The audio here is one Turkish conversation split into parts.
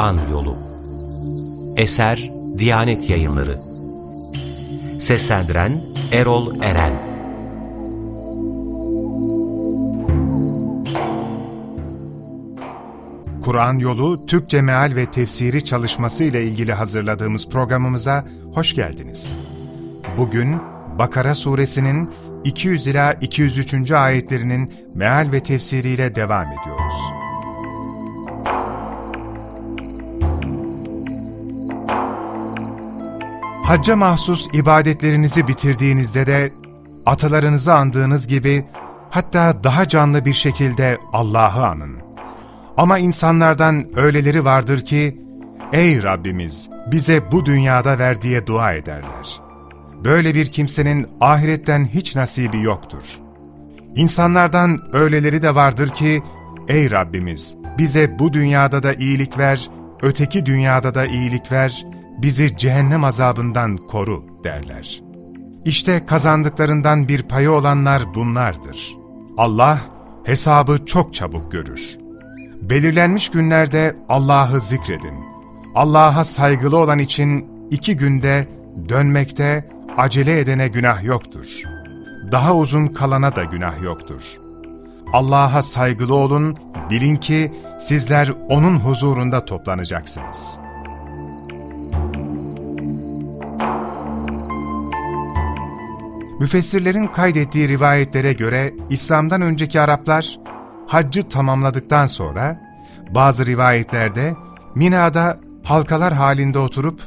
Kur'an Yolu Eser Diyanet Yayınları Seslendiren Erol Eren Kur'an Yolu Türkçe Meal ve Tefsiri çalışması ile ilgili hazırladığımız programımıza hoş geldiniz. Bugün Bakara suresinin 200 ila 203. ayetlerinin meal ve tefsiriyle devam ediyoruz. Hacca mahsus ibadetlerinizi bitirdiğinizde de atalarınızı andığınız gibi hatta daha canlı bir şekilde Allah'ı anın. Ama insanlardan öyleleri vardır ki, Ey Rabbimiz bize bu dünyada ver diye dua ederler. Böyle bir kimsenin ahiretten hiç nasibi yoktur. İnsanlardan öyleleri de vardır ki, Ey Rabbimiz bize bu dünyada da iyilik ver, öteki dünyada da iyilik ver, bizi cehennem azabından koru derler. İşte kazandıklarından bir payı olanlar bunlardır. Allah hesabı çok çabuk görür. Belirlenmiş günlerde Allah'ı zikredin. Allah'a saygılı olan için iki günde, dönmekte, acele edene günah yoktur. Daha uzun kalana da günah yoktur. Allah'a saygılı olun, bilin ki sizler O'nun huzurunda toplanacaksınız. Müfessirlerin kaydettiği rivayetlere göre İslam'dan önceki Araplar, haccı tamamladıktan sonra, bazı rivayetlerde Mina'da halkalar halinde oturup,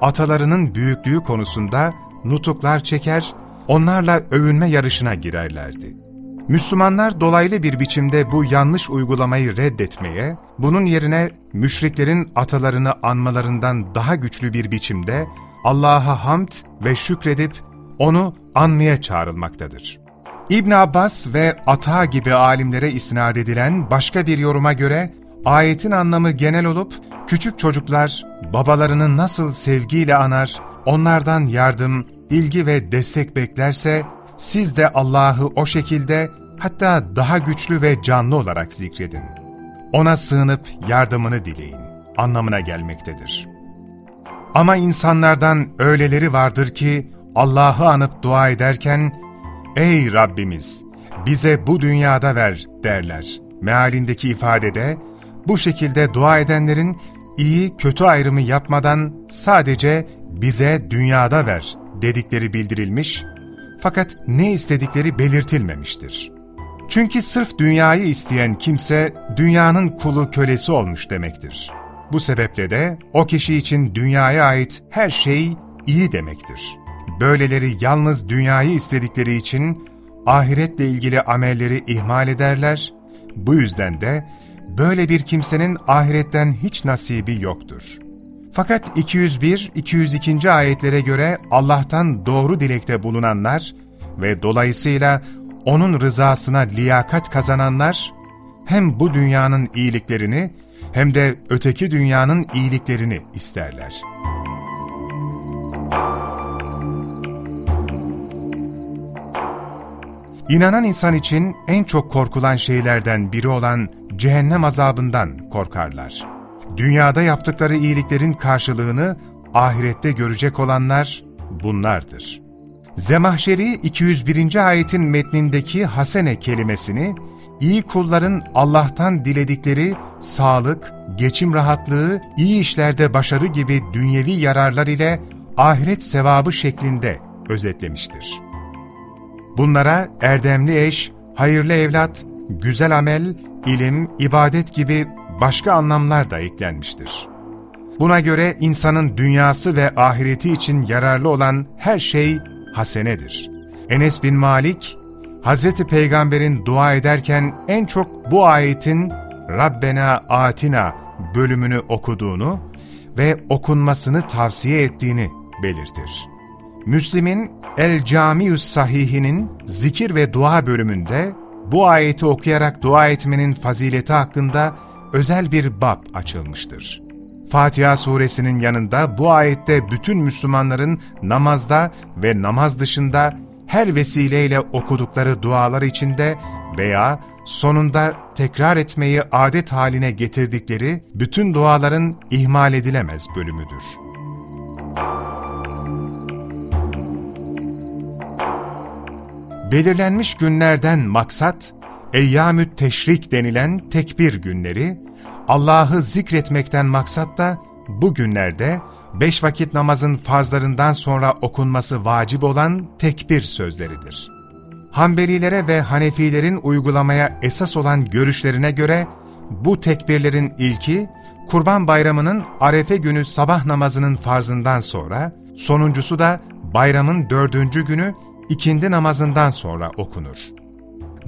atalarının büyüklüğü konusunda nutuklar çeker, onlarla övünme yarışına girerlerdi. Müslümanlar dolaylı bir biçimde bu yanlış uygulamayı reddetmeye, bunun yerine müşriklerin atalarını anmalarından daha güçlü bir biçimde Allah'a hamd ve şükredip onu anmaya çağrılmaktadır. İbn Abbas ve Ata gibi alimlere isnat edilen başka bir yoruma göre ayetin anlamı genel olup küçük çocuklar babalarını nasıl sevgiyle anar, onlardan yardım, ilgi ve destek beklerse siz de Allah'ı o şekilde hatta daha güçlü ve canlı olarak zikredin. Ona sığınıp yardımını dileyin anlamına gelmektedir. Ama insanlardan öyleleri vardır ki Allah'ı anıp dua ederken ''Ey Rabbimiz bize bu dünyada ver'' derler. Mealindeki ifadede bu şekilde dua edenlerin iyi kötü ayrımı yapmadan sadece bize dünyada ver dedikleri bildirilmiş fakat ne istedikleri belirtilmemiştir. Çünkü sırf dünyayı isteyen kimse dünyanın kulu kölesi olmuş demektir. Bu sebeple de o kişi için dünyaya ait her şey iyi demektir. Böyleleri yalnız dünyayı istedikleri için ahiretle ilgili amelleri ihmal ederler, bu yüzden de böyle bir kimsenin ahiretten hiç nasibi yoktur. Fakat 201-202. ayetlere göre Allah'tan doğru dilekte bulunanlar ve dolayısıyla O'nun rızasına liyakat kazananlar, hem bu dünyanın iyiliklerini hem de öteki dünyanın iyiliklerini isterler. İnanan insan için en çok korkulan şeylerden biri olan cehennem azabından korkarlar. Dünyada yaptıkları iyiliklerin karşılığını ahirette görecek olanlar bunlardır. Zemahşeri 201. ayetin metnindeki hasene kelimesini, iyi kulların Allah'tan diledikleri sağlık, geçim rahatlığı, iyi işlerde başarı gibi dünyevi yararlar ile ahiret sevabı şeklinde özetlemiştir. Bunlara erdemli eş, hayırlı evlat, güzel amel, ilim, ibadet gibi başka anlamlar da eklenmiştir. Buna göre insanın dünyası ve ahireti için yararlı olan her şey hasenedir. Enes bin Malik, Hazreti Peygamber'in dua ederken en çok bu ayetin Rabbena Atina bölümünü okuduğunu ve okunmasını tavsiye ettiğini belirtir. Müslim'in El Camius Sahihinin zikir ve dua bölümünde bu ayeti okuyarak dua etmenin fazileti hakkında özel bir bab açılmıştır. Fatiha suresinin yanında bu ayette bütün Müslümanların namazda ve namaz dışında her vesileyle okudukları dualar içinde veya sonunda tekrar etmeyi adet haline getirdikleri bütün duaların ihmal edilemez bölümüdür. Belirlenmiş günlerden maksat, Eyyamü't Teşrik denilen tekbir günleri, Allah'ı zikretmekten maksat da bu günlerde beş vakit namazın farzlarından sonra okunması vacip olan tekbir sözleridir. Hanbelilere ve Hanefilerin uygulamaya esas olan görüşlerine göre bu tekbirlerin ilki, Kurban Bayramı'nın Arefe günü sabah namazının farzından sonra, sonuncusu da bayramın dördüncü günü ikindi namazından sonra okunur.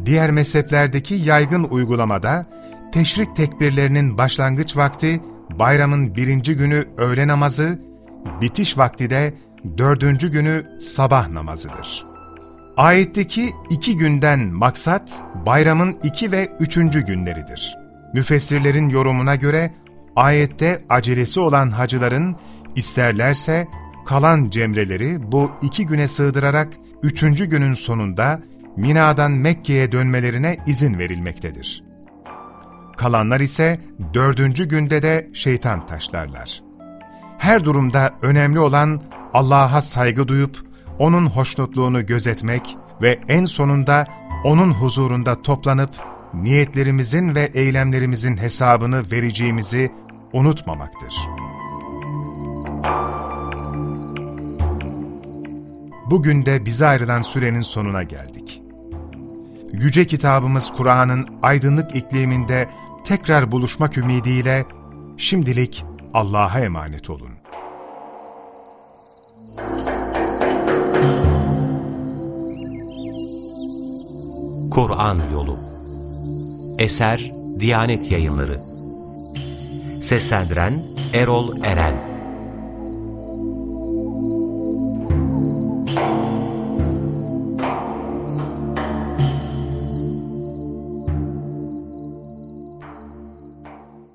Diğer mezheplerdeki yaygın uygulamada, teşrik tekbirlerinin başlangıç vakti bayramın birinci günü öğle namazı, bitiş vakti de dördüncü günü sabah namazıdır. Ayetteki iki günden maksat, bayramın iki ve üçüncü günleridir. Müfessirlerin yorumuna göre, ayette acelesi olan hacıların, isterlerse kalan cemreleri bu iki güne sığdırarak, üçüncü günün sonunda Mina'dan Mekke'ye dönmelerine izin verilmektedir. Kalanlar ise dördüncü günde de şeytan taşlarlar. Her durumda önemli olan Allah'a saygı duyup, O'nun hoşnutluğunu gözetmek ve en sonunda O'nun huzurunda toplanıp, niyetlerimizin ve eylemlerimizin hesabını vereceğimizi unutmamaktır. Bugün de bize ayrılan sürenin sonuna geldik. Yüce kitabımız Kur'an'ın aydınlık ikliminde tekrar buluşmak ümidiyle şimdilik Allah'a emanet olun. Kur'an Yolu Eser Diyanet Yayınları Seslendiren Erol Eren